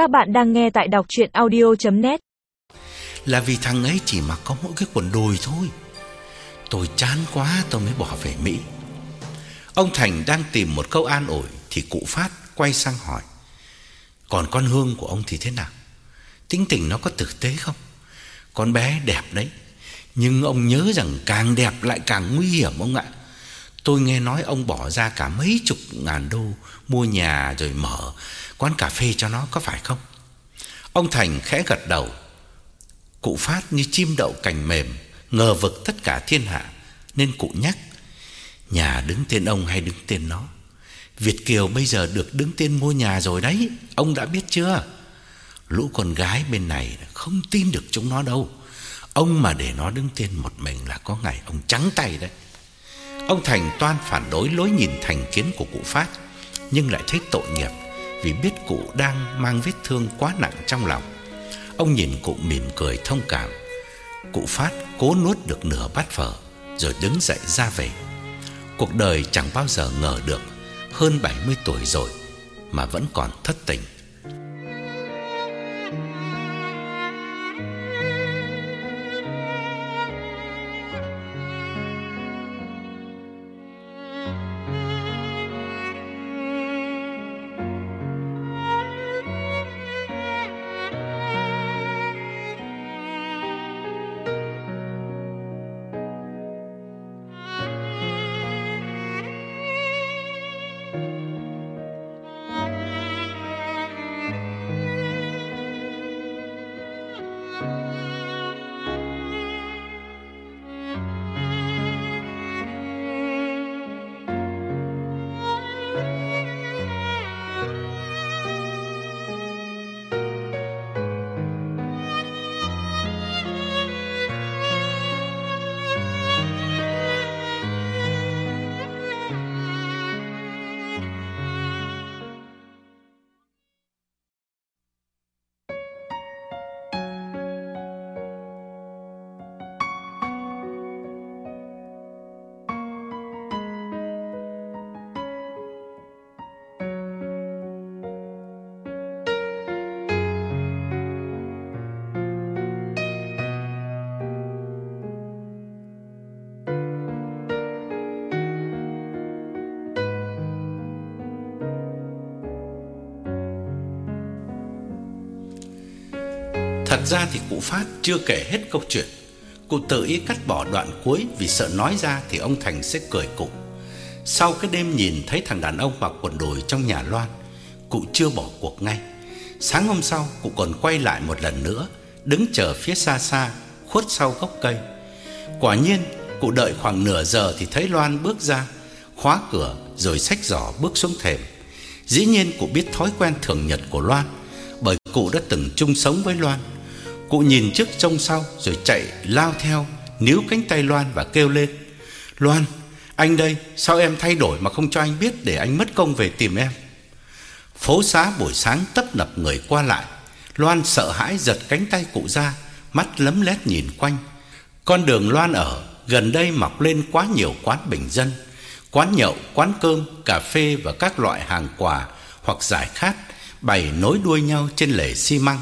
Các bạn đang nghe tại đọc chuyện audio.net Là vì thằng ấy chỉ mặc có mỗi cái quần đùi thôi. Tôi chán quá, tôi mới bỏ về Mỹ. Ông Thành đang tìm một câu an ủi, Thì cụ Phát quay sang hỏi, Còn con Hương của ông thì thế nào? Tính tình nó có tử tế không? Con bé đẹp đấy, Nhưng ông nhớ rằng càng đẹp lại càng nguy hiểm ông ạ. Tôi nghe nói ông bỏ ra cả mấy chục ngàn đô Mua nhà rồi mở Quán cà phê cho nó, có phải không? Ông Thành khẽ gật đầu. Cụ Phát như chim đậu cành mềm, Ngờ vực tất cả thiên hạ, Nên cụ nhắc, Nhà đứng tên ông hay đứng tên nó? Việt Kiều bây giờ được đứng tên mua nhà rồi đấy, Ông đã biết chưa? Lũ con gái bên này Không tin được chúng nó đâu. Ông mà để nó đứng tên một mình Là có ngày ông trắng tay đấy. Ông Thành toan phản đối lối nhìn thành kiến của cụ Phát, Nhưng lại thấy tội nghiệp Vì biết cụ đang mang vết thương quá nặng trong lòng. Ông nhìn cụ mỉm cười thông cảm. Cụ Phát cố nuốt được nửa bát phở Rồi đứng dậy ra về. Cuộc đời chẳng bao giờ ngờ được Hơn 70 tuổi rồi Mà vẫn còn thất tình. Thật ra thì cụ Phát chưa kể hết câu chuyện. Cụ tự ý cắt bỏ đoạn cuối Vì sợ nói ra thì ông Thành sẽ cười cụ. Sau cái đêm nhìn thấy thằng đàn ông mặc quần đùi trong nhà Loan, Cụ chưa bỏ cuộc ngay. Sáng hôm sau, cụ còn quay lại một lần nữa, Đứng chờ phía xa xa, Khuất sau gốc cây. Quả nhiên, cụ đợi khoảng nửa giờ Thì thấy Loan bước ra, Khóa cửa rồi xách giỏ bước xuống thềm. Dĩ nhiên cụ biết thói quen thường nhật của Loan, Bởi cụ đã từng chung sống với Loan. Cụ nhìn trước trông sau rồi chạy lao theo níu cánh tay Loan và kêu lên. Loan anh đây sao em thay đổi mà không cho anh biết để anh mất công về tìm em? Phố xá buổi sáng tấp nập người qua lại. Loan sợ hãi giật cánh tay cụ ra Mắt lấm lét nhìn quanh. Con đường Loan ở Gần đây mọc lên quá nhiều quán bình dân Quán nhậu, quán cơm, cà phê và các loại hàng quà Hoặc giải khát Bày nối đuôi nhau trên lề xi măng.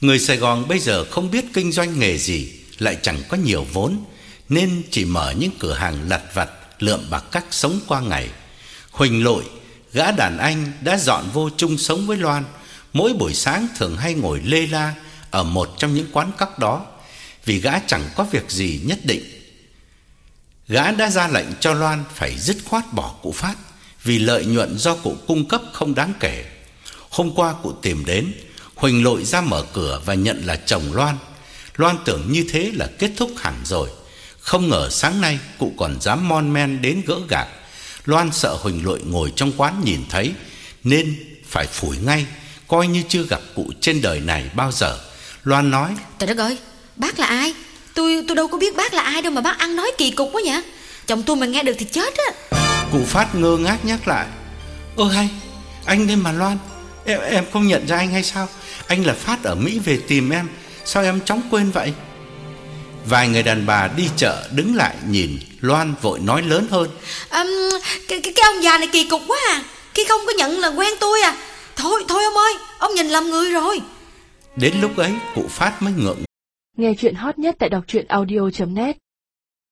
Người Sài Gòn bây giờ không biết kinh doanh nghề gì, Lại chẳng có nhiều vốn, Nên chỉ mở những cửa hàng lặt vặt, Lượm bạc cắt sống qua ngày. Huỳnh lội, Gã đàn anh đã dọn vô chung sống với Loan. Mỗi buổi sáng thường hay ngồi lê la Ở một trong những quán cóc đó, Vì gã chẳng có việc gì nhất định. Gã đã ra lệnh cho Loan Phải dứt khoát bỏ cụ Phát, Vì lợi nhuận do cụ cung cấp không đáng kể. Hôm qua cụ tìm đến Huỳnh lội ra mở cửa và nhận là chồng Loan. Loan tưởng như thế là kết thúc hẳn rồi. Không ngờ sáng nay cụ còn dám mon men đến gỡ gạc. Loan sợ Huỳnh lội ngồi trong quán nhìn thấy nên phải phủi ngay, coi như chưa gặp cụ trên đời này bao giờ. Loan nói: "Trời đất ơi, bác là ai? Tôi tôi đâu có biết bác là ai đâu mà bác ăn nói kỳ cục quá nhỉ? Chồng tôi mà nghe được thì chết á." Cụ Phát ngơ ngác nhắc lại: "Ơ hay, anh đây mà Loan, em em không nhận ra anh hay sao?" Anh là Phát ở Mỹ về tìm em. Sao em chóng quên vậy? Vài người đàn bà đi chợ đứng lại nhìn Loan vội nói lớn hơn. Um, cái, cái, cái ông già này kỳ cục quá à. Khi không có nhận là quen tôi à. Thôi thôi ông ơi Ông nhìn lầm người rồi. Đến lúc ấy cụ Phát mới ngượng Nghe chuyện hot nhất tại đọc truyện audio.net